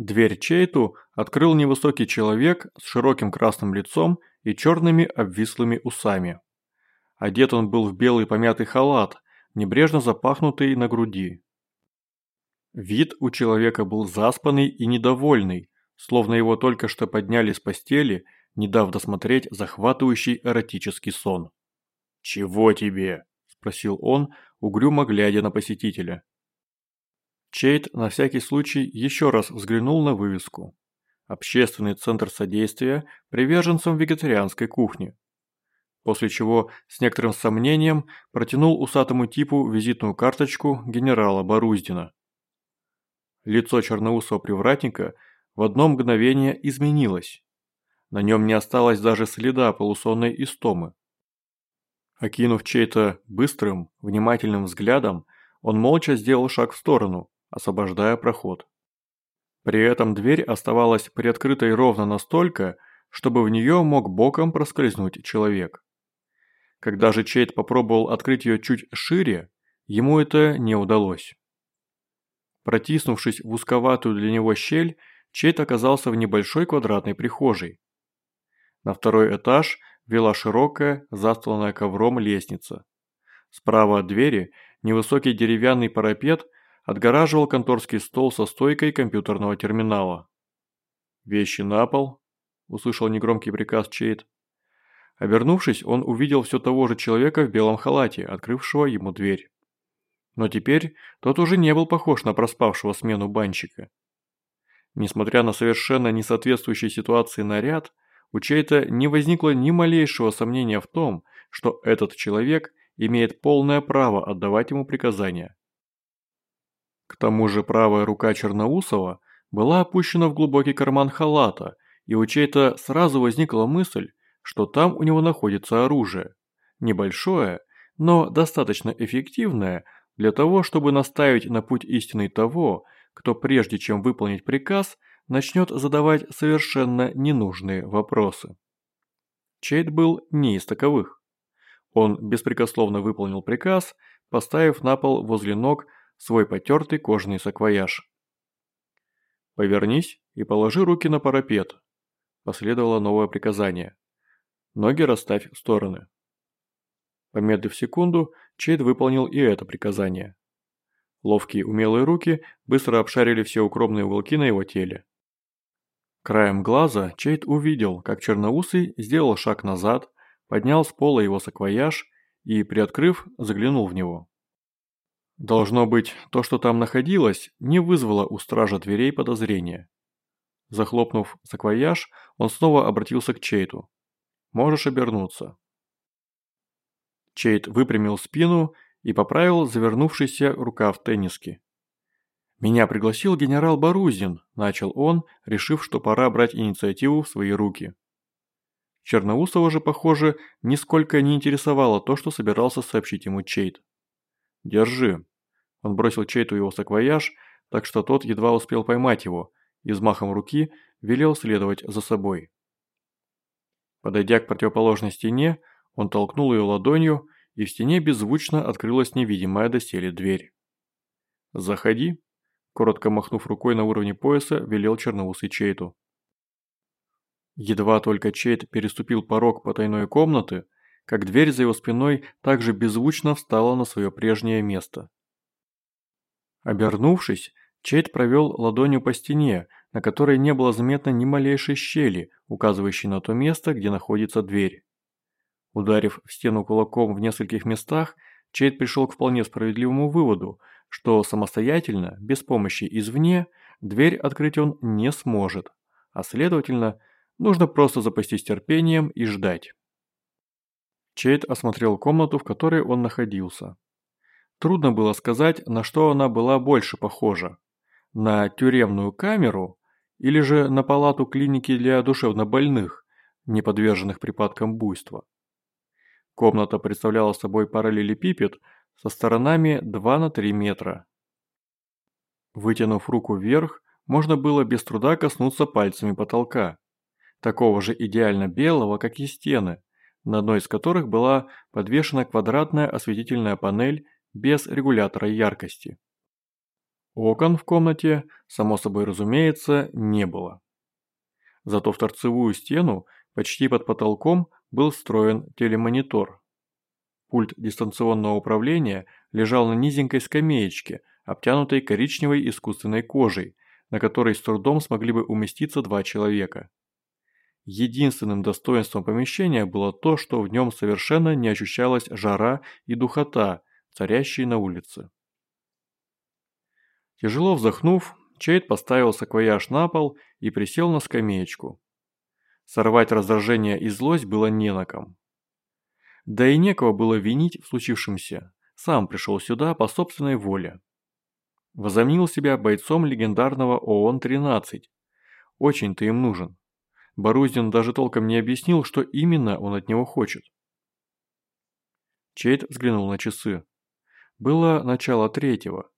Дверь Чейту открыл невысокий человек с широким красным лицом и черными обвислыми усами. Одет он был в белый помятый халат, небрежно запахнутый на груди. Вид у человека был заспанный и недовольный, словно его только что подняли с постели, не дав досмотреть захватывающий эротический сон. «Чего тебе?» – спросил он, угрюмо глядя на посетителя. Чейт на всякий случай еще раз взглянул на вывеску. Общественный центр содействия приверженцам вегетарианской кухни. После чего с некоторым сомнением протянул усатому типу визитную карточку генерала Боруздина. Лицо черноусого привратника в одно мгновение изменилось. На нем не осталось даже следа полусонной истомы. Окинув чей-то быстрым, внимательным взглядом, он молча сделал шаг в сторону, освобождая проход. При этом дверь оставалась приоткрытой ровно настолько, чтобы в нее мог боком проскользнуть человек. Когда же Чейт попробовал открыть ее чуть шире, ему это не удалось. Протиснувшись в узковатую для него щель, Чейт оказался в небольшой квадратной прихожей. На второй этаж вела широкая, застланная ковром лестница. Справа от двери невысокий деревянный парапет отгораживал конторский стол со стойкой компьютерного терминала. «Вещи на пол», – услышал негромкий приказ Чейт. Обернувшись, он увидел все того же человека в белом халате, открывшего ему дверь. Но теперь тот уже не был похож на проспавшего смену банщика. Несмотря на совершенно несоответствующий ситуации наряд, у Чейта не возникло ни малейшего сомнения в том, что этот человек имеет полное право отдавать ему приказания. К тому же правая рука Черноусова была опущена в глубокий карман халата, и у Чейта сразу возникла мысль, что там у него находится оружие. Небольшое, но достаточно эффективное для того, чтобы наставить на путь истинный того, кто прежде чем выполнить приказ – начнет задавать совершенно ненужные вопросы. Чейд был не из таковых. Он беспрекословно выполнил приказ, поставив на пол возле ног свой потертый кожаный саквояж. «Повернись и положи руки на парапет», – последовало новое приказание. «Ноги расставь в стороны». Помедлив секунду, Чейд выполнил и это приказание. Ловкие умелые руки быстро обшарили все укромные уголки на его теле. Краем глаза Чейт увидел, как Черноусый сделал шаг назад, поднял с пола его саквояж и, приоткрыв, заглянул в него. Должно быть, то, что там находилось, не вызвало у стража дверей подозрения. Захлопнув саквояж, он снова обратился к Чейту. «Можешь обернуться». Чейт выпрямил спину и поправил завернувшийся рукав тенниски. «Меня пригласил генерал Барузин», – начал он, решив, что пора брать инициативу в свои руки. Черноусова же, похоже, нисколько не интересовало то, что собирался сообщить ему Чейт. «Держи». Он бросил Чейту его саквояж, так что тот едва успел поймать его, и взмахом руки велел следовать за собой. Подойдя к противоположной стене, он толкнул ее ладонью, и в стене беззвучно открылась невидимая доселе дверь. «Заходи», Коротко махнув рукой на уровне пояса, велел черноусый Чейту. Едва только Чейт переступил порог потайной комнаты, как дверь за его спиной также беззвучно встала на свое прежнее место. Обернувшись, Чейт провел ладонью по стене, на которой не было заметно ни малейшей щели, указывающей на то место, где находится дверь. Ударив в стену кулаком в нескольких местах, Чейт пришел к вполне справедливому выводу, что самостоятельно, без помощи извне, дверь открыть он не сможет, а следовательно, нужно просто запастись терпением и ждать. Чейд осмотрел комнату, в которой он находился. Трудно было сказать, на что она была больше похожа. На тюремную камеру или же на палату клиники для душевнобольных, не подверженных припадкам буйства. Комната представляла собой параллелепипед со сторонами 2 на 3 метра. Вытянув руку вверх, можно было без труда коснуться пальцами потолка, такого же идеально белого, как и стены, на одной из которых была подвешена квадратная осветительная панель без регулятора яркости. Окон в комнате, само собой разумеется, не было. Зато в торцевую стену, почти под потолком, был встроен телемонитор. Пульт дистанционного управления лежал на низенькой скамеечке, обтянутой коричневой искусственной кожей, на которой с трудом смогли бы уместиться два человека. Единственным достоинством помещения было то, что в нем совершенно не ощущалась жара и духота, царящие на улице. Тяжело вздохнув, Чейд поставил саквояж на пол и присел на скамеечку. Сорвать раздражение и злость было не на ком. Да и некого было винить в случившемся. Сам пришел сюда по собственной воле. Возомнил себя бойцом легендарного ООН-13. Очень ты им нужен. Боруздин даже толком не объяснил, что именно он от него хочет. Чейд взглянул на часы. Было начало третьего.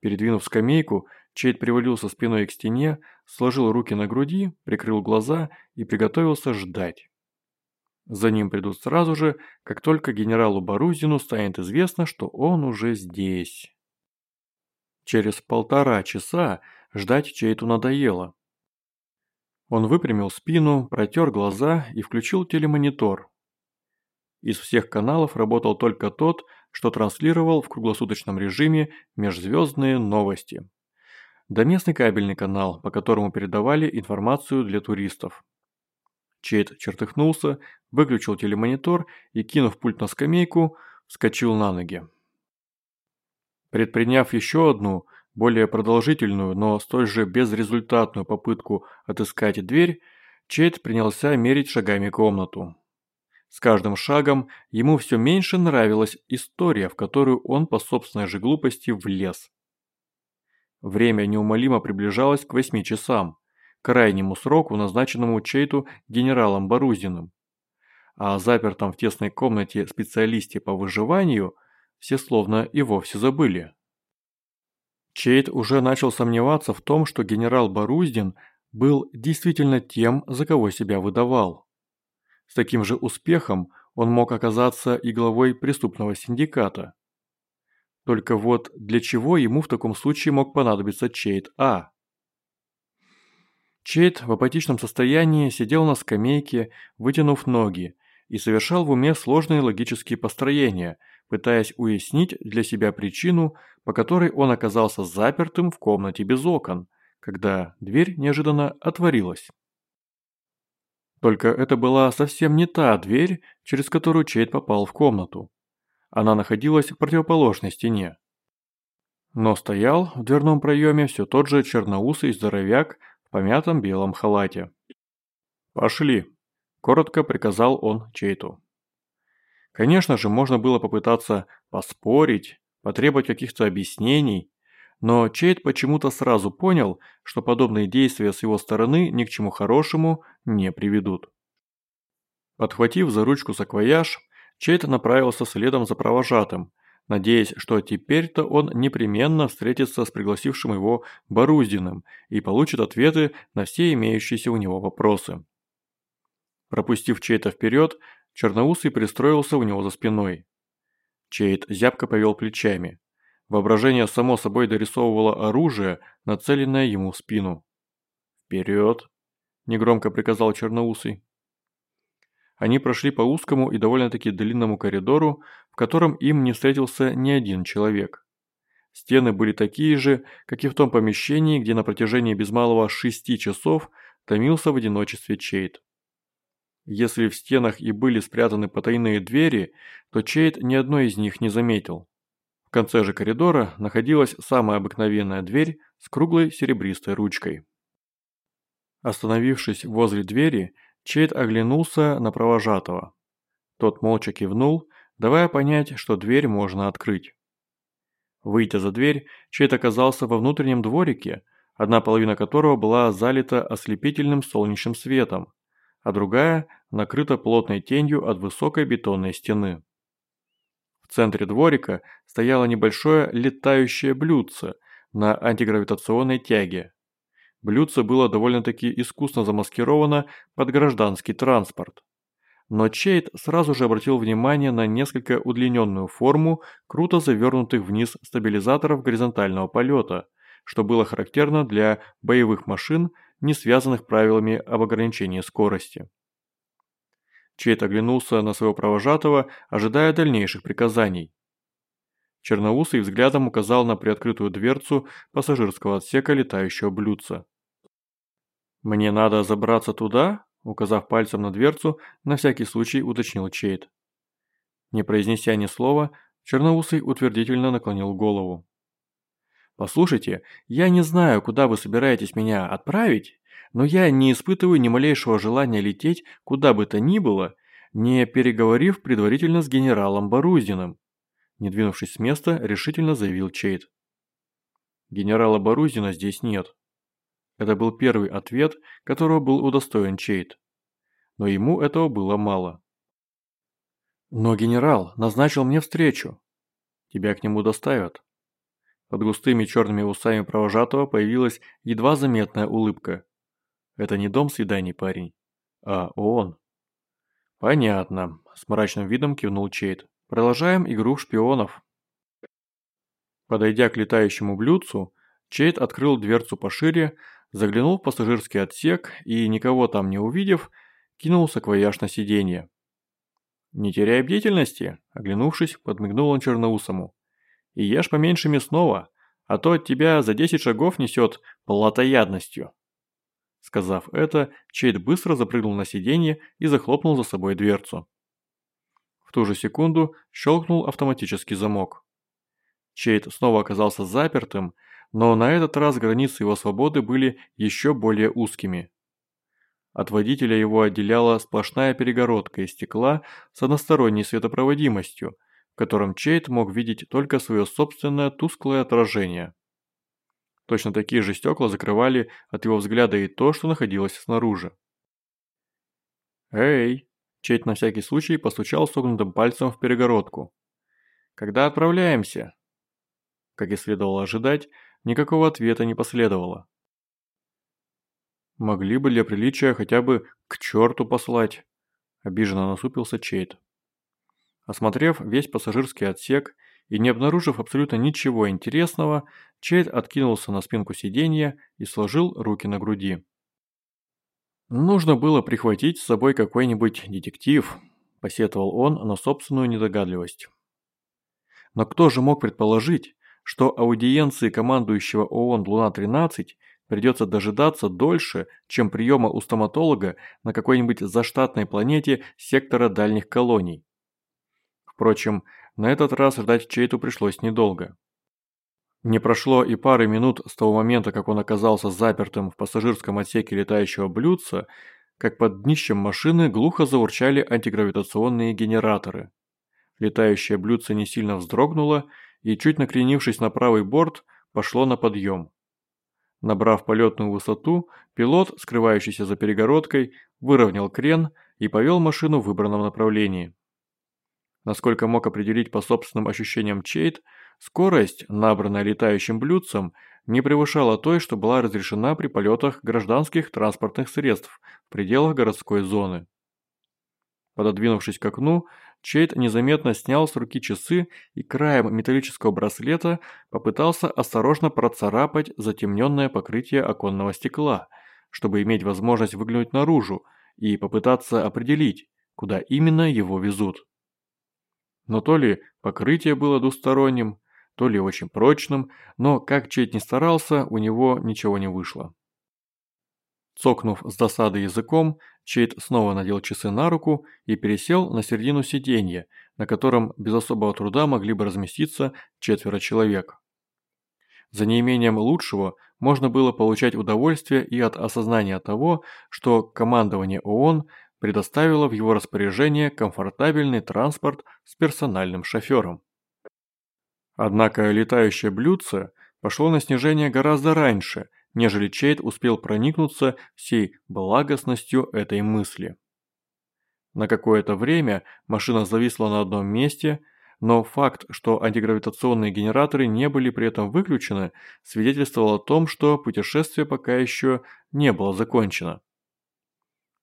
Передвинув скамейку, Чейд привалился спиной к стене, сложил руки на груди, прикрыл глаза и приготовился ждать. За ним придут сразу же, как только генералу Борузину станет известно, что он уже здесь. Через полтора часа ждать Чейту надоело. Он выпрямил спину, протер глаза и включил телемонитор. Из всех каналов работал только тот, что транслировал в круглосуточном режиме межзвездные новости. Да местный кабельный канал, по которому передавали информацию для туристов. Чейд чертыхнулся, выключил телемонитор и, кинув пульт на скамейку, вскочил на ноги. Предприняв еще одну, более продолжительную, но столь же безрезультатную попытку отыскать дверь, Чейд принялся мерить шагами комнату. С каждым шагом ему все меньше нравилась история, в которую он по собственной же глупости влез. Время неумолимо приближалось к восьми часам, крайнему сроку, назначенному Чейту генералом Борузиным. А о запертом в тесной комнате специалисте по выживанию все словно и вовсе забыли. Чейт уже начал сомневаться в том, что генерал Боруздин был действительно тем, за кого себя выдавал. С таким же успехом он мог оказаться и главой преступного синдиката. Только вот для чего ему в таком случае мог понадобиться Чейт А? Чейт в апатичном состоянии сидел на скамейке, вытянув ноги, и совершал в уме сложные логические построения, пытаясь уяснить для себя причину, по которой он оказался запертым в комнате без окон, когда дверь неожиданно отворилась. Только это была совсем не та дверь, через которую Чейд попал в комнату. Она находилась в противоположной стене. Но стоял в дверном проеме все тот же черноусый здоровяк в помятом белом халате. «Пошли», – коротко приказал он Чейту. Конечно же, можно было попытаться поспорить, потребовать каких-то объяснений, но Чейд почему-то сразу понял, что подобные действия с его стороны ни к чему хорошему не приведут. Подхватив за ручку саквояж, Чейд направился следом за провожатым, надеясь, что теперь-то он непременно встретится с пригласившим его Боруздиным и получит ответы на все имеющиеся у него вопросы. Пропустив Чейта вперед, Черноусый пристроился у него за спиной. Чейд зябко повел плечами. Воображение само собой дорисовывало оружие, нацеленное ему в спину. «Вперед!» – негромко приказал Черноусый. Они прошли по узкому и довольно-таки длинному коридору, в котором им не встретился ни один человек. Стены были такие же, как и в том помещении, где на протяжении без малого шести часов томился в одиночестве Чейд. Если в стенах и были спрятаны потайные двери, то Чейд ни одной из них не заметил. В конце же коридора находилась самая обыкновенная дверь с круглой серебристой ручкой. Остановившись возле двери, Чейд оглянулся на провожатого. Тот молча кивнул, давая понять, что дверь можно открыть. Выйдя за дверь, Чейд оказался во внутреннем дворике, одна половина которого была залита ослепительным солнечным светом, а другая накрыта плотной тенью от высокой бетонной стены. В центре дворика стояло небольшое летающее блюдце на антигравитационной тяге. Блюдце было довольно-таки искусно замаскировано под гражданский транспорт. но Чейд сразу же обратил внимание на несколько удлиненную форму круто завернутых вниз стабилизаторов горизонтального полета, что было характерно для боевых машин, не связанных правилами об ограничении скорости. Чейд оглянулся на своего провожатого, ожидая дальнейших приказаний. Черноусый взглядом указал на приоткрытую дверцу пассажирского отсека летающего блюдца. «Мне надо забраться туда?» Указав пальцем на дверцу, на всякий случай уточнил Чейд. Не произнеся ни слова, Черноусый утвердительно наклонил голову. «Послушайте, я не знаю, куда вы собираетесь меня отправить, но я не испытываю ни малейшего желания лететь куда бы то ни было, не переговорив предварительно с генералом Борузиным», не двинувшись с места, решительно заявил Чейд. «Генерала Борузина здесь нет», это был первый ответ, которого был удостоен Чейд. Но ему этого было мало. «Но генерал назначил мне встречу. Тебя к нему доставят». Под густыми черными усами провожатого появилась едва заметная улыбка. «Это не дом свиданий, парень, а он». «Понятно», – с мрачным видом кивнул Чейд. «Продолжаем игру в шпионов». Подойдя к летающему блюдцу, Чейд открыл дверцу пошире, заглянул в пассажирский отсек и, никого там не увидев, кинул саквояж на сиденье. «Не теряй бдительности», – оглянувшись, подмигнул он черноусому. «И ешь поменьше мясного, а то от тебя за десять шагов несет плотоядностью». Сказав это, Чейд быстро запрыгнул на сиденье и захлопнул за собой дверцу. В ту же секунду щелкнул автоматический замок. Чейд снова оказался запертым, но на этот раз границы его свободы были еще более узкими. От водителя его отделяла сплошная перегородка из стекла с односторонней светопроводимостью, котором Чейт мог видеть только свое собственное тусклое отражение. Точно такие же стекла закрывали от его взгляда и то, что находилось снаружи. «Эй!» – Чейт на всякий случай постучал согнутым пальцем в перегородку. «Когда отправляемся?» Как и следовало ожидать, Никакого ответа не последовало. Могли бы для приличия хотя бы к черту послать. Обиженно насупился Чейт. Осмотрев весь пассажирский отсек и не обнаружив абсолютно ничего интересного, Чейт откинулся на спинку сиденья и сложил руки на груди. «Нужно было прихватить с собой какой-нибудь детектив», – посетовал он на собственную недогадливость. Но кто же мог предположить, что аудиенции командующего ООН Луна-13 придется дожидаться дольше, чем приема у стоматолога на какой-нибудь заштатной планете сектора дальних колоний. Впрочем, на этот раз ждать Чейту пришлось недолго. Не прошло и пары минут с того момента, как он оказался запертым в пассажирском отсеке летающего блюдца, как под днищем машины глухо заурчали антигравитационные генераторы. Летающее блюдце не сильно вздрогнуло и, чуть накренившись на правый борт, пошло на подъем. Набрав полетную высоту, пилот, скрывающийся за перегородкой, выровнял крен и повел машину в выбранном направлении. Насколько мог определить по собственным ощущениям Чейт, скорость, набранная летающим блюдцем, не превышала той, что была разрешена при полетах гражданских транспортных средств в пределах городской зоны. Пододвинувшись к окну, Чейд незаметно снял с руки часы и краем металлического браслета попытался осторожно процарапать затемненное покрытие оконного стекла, чтобы иметь возможность выглянуть наружу и попытаться определить, куда именно его везут. Но то ли покрытие было двусторонним, то ли очень прочным, но как Чейд не старался, у него ничего не вышло. Цокнув с досады языком, Чейд снова надел часы на руку и пересел на середину сиденья, на котором без особого труда могли бы разместиться четверо человек. За неимением лучшего можно было получать удовольствие и от осознания того, что командование ООН предоставило в его распоряжение комфортабельный транспорт с персональным шофером. Однако летающее блюдце пошло на снижение гораздо раньше – нежели Чейд успел проникнуться всей благостностью этой мысли. На какое-то время машина зависла на одном месте, но факт, что антигравитационные генераторы не были при этом выключены, свидетельствовал о том, что путешествие пока еще не было закончено.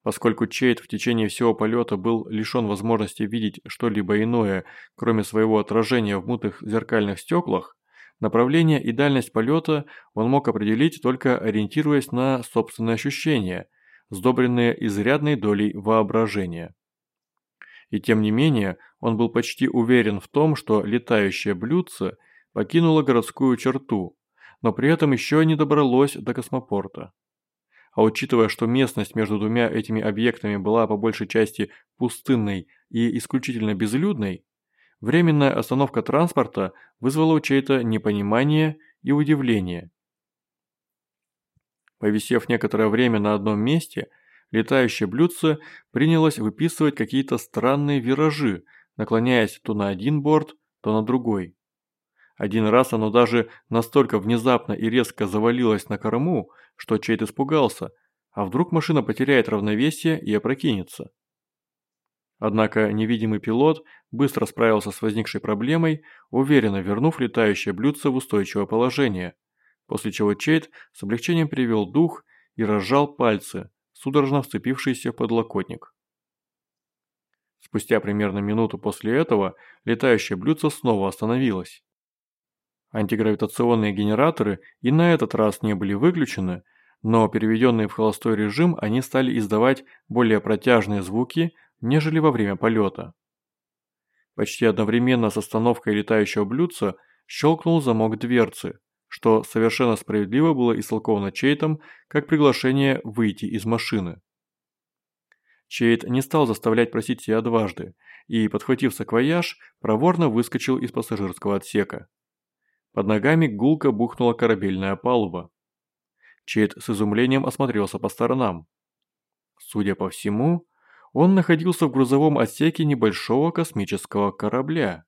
Поскольку Чейд в течение всего полета был лишен возможности видеть что-либо иное, кроме своего отражения в мутных зеркальных стеклах, направление и дальность полета он мог определить только ориентируясь на собственные ощущения, сдобренные изрядной долей воображения. И тем не менее, он был почти уверен в том, что летающее блюдце покинуло городскую черту, но при этом еще не добралось до космопорта. А учитывая, что местность между двумя этими объектами была по большей части пустынной и исключительно безлюдной, временная остановка транспорта вызвала у чей-то непонимание и удивление. Повисев некоторое время на одном месте, летающее блюдце принялось выписывать какие-то странные виражи, наклоняясь то на один борт, то на другой. Один раз оно даже настолько внезапно и резко завалилось на корму, что Чейд испугался, а вдруг машина потеряет равновесие и опрокинется. Однако невидимый пилот быстро справился с возникшей проблемой, уверенно вернув летающее блюдце в устойчивое положение, после чего Чейд с облегчением привел дух и разжал пальцы, судорожно вцепившиеся в подлокотник. Спустя примерно минуту после этого летающее блюдце снова остановилось. Антигравитационные генераторы и на этот раз не были выключены, но переведенные в холостой режим они стали издавать более протяжные звуки, нежели во время полета. Почти одновременно с остановкой летающего блюдца щелкнул замок дверцы, что совершенно справедливо было истолковано Чейтом как приглашение выйти из машины. Чейт не стал заставлять просить себя дважды и, подхватив саквояж, проворно выскочил из пассажирского отсека. Под ногами гулко бухнула корабельная палуба. Чейд с изумлением осмотрелся по сторонам. Судя по всему, он находился в грузовом отсеке небольшого космического корабля.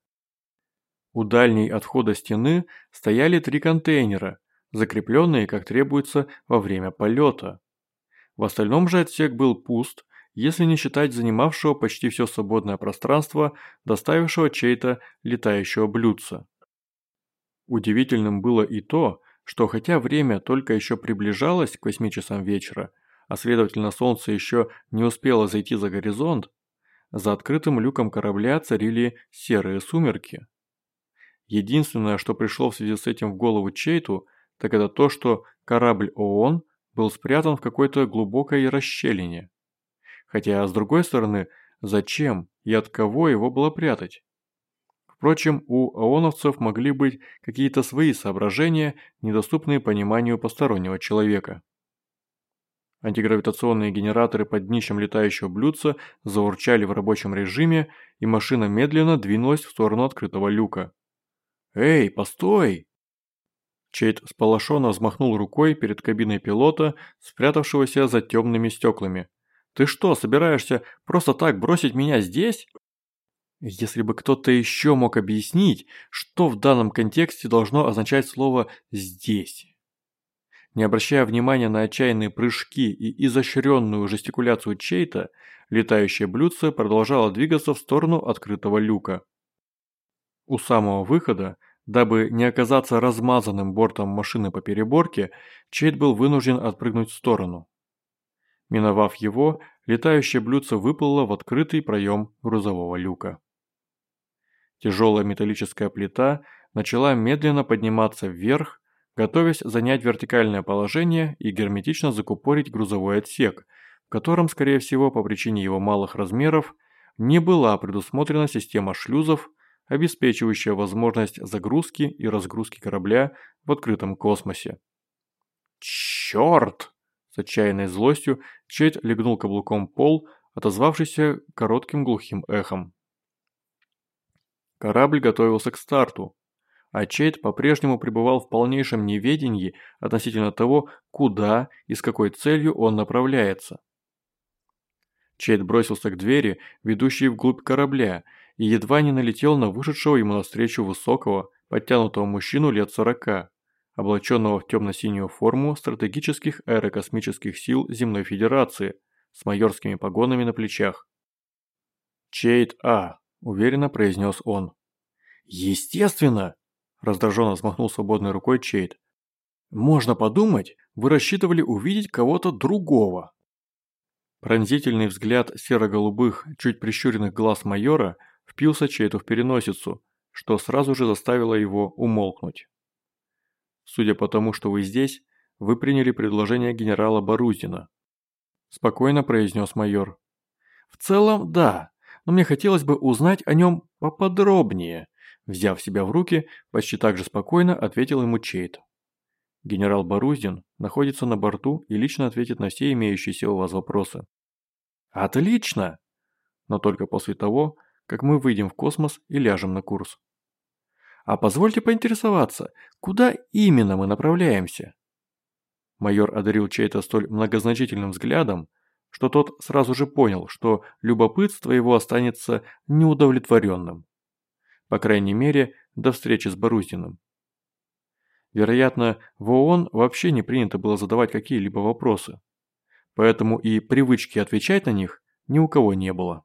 У дальней от входа стены стояли три контейнера, закрепленные, как требуется, во время полета. В остальном же отсек был пуст, если не считать занимавшего почти все свободное пространство, доставившего чей-то летающего блюдца. Удивительным было и то, что хотя время только еще приближалось к 8 часам вечера, а следовательно солнце еще не успело зайти за горизонт, за открытым люком корабля царили серые сумерки. Единственное, что пришло в связи с этим в голову Чейту, так это то, что корабль ООН был спрятан в какой-то глубокой расщелине. Хотя, с другой стороны, зачем и от кого его было прятать? Впрочем, у ООНовцев могли быть какие-то свои соображения, недоступные пониманию постороннего человека. Антигравитационные генераторы под днищем летающего блюдца заурчали в рабочем режиме, и машина медленно двинулась в сторону открытого люка. «Эй, постой!» Чейд сполошенно взмахнул рукой перед кабиной пилота, спрятавшегося за темными стеклами. «Ты что, собираешься просто так бросить меня здесь?» Если бы кто-то еще мог объяснить, что в данном контексте должно означать слово «здесь». Не обращая внимания на отчаянные прыжки и изощренную жестикуляцию чей-то, летающее блюдце продолжало двигаться в сторону открытого люка. У самого выхода, дабы не оказаться размазанным бортом машины по переборке, Чейт был вынужден отпрыгнуть в сторону. Миновав его, летающее блюдце выплыло в открытый проем грузового люка. Тяжелая металлическая плита начала медленно подниматься вверх, готовясь занять вертикальное положение и герметично закупорить грузовой отсек, в котором, скорее всего, по причине его малых размеров, не была предусмотрена система шлюзов, обеспечивающая возможность загрузки и разгрузки корабля в открытом космосе. «Черт!» С отчаянной злостью Чейд легнул каблуком пол, отозвавшийся коротким глухим эхом. Корабль готовился к старту, а Чейд по-прежнему пребывал в полнейшем неведении относительно того, куда и с какой целью он направляется. Чейд бросился к двери, ведущей вглубь корабля, и едва не налетел на вышедшего ему навстречу высокого, подтянутого мужчину лет сорока, облаченного в темно-синюю форму стратегических аэрокосмических сил Земной Федерации с майорскими погонами на плечах. Чейд А. – уверенно произнес он. «Естественно!» – раздраженно взмахнул свободной рукой Чейд. «Можно подумать, вы рассчитывали увидеть кого-то другого». Пронзительный взгляд серо-голубых, чуть прищуренных глаз майора впился чей-то в переносицу, что сразу же заставило его умолкнуть. «Судя по тому, что вы здесь, вы приняли предложение генерала Барузина», – спокойно произнес майор. «В целом, да, но мне хотелось бы узнать о нем поподробнее», – взяв себя в руки, почти так же спокойно ответил ему Чейт. Генерал Боруздин находится на борту и лично ответит на все имеющиеся у вас вопросы. Отлично! Но только после того, как мы выйдем в космос и ляжем на курс. А позвольте поинтересоваться, куда именно мы направляемся? Майор одарил чей-то столь многозначительным взглядом, что тот сразу же понял, что любопытство его останется неудовлетворенным. По крайней мере, до встречи с Боруздиным. Вероятно, в ООН вообще не принято было задавать какие-либо вопросы. Поэтому и привычки отвечать на них ни у кого не было.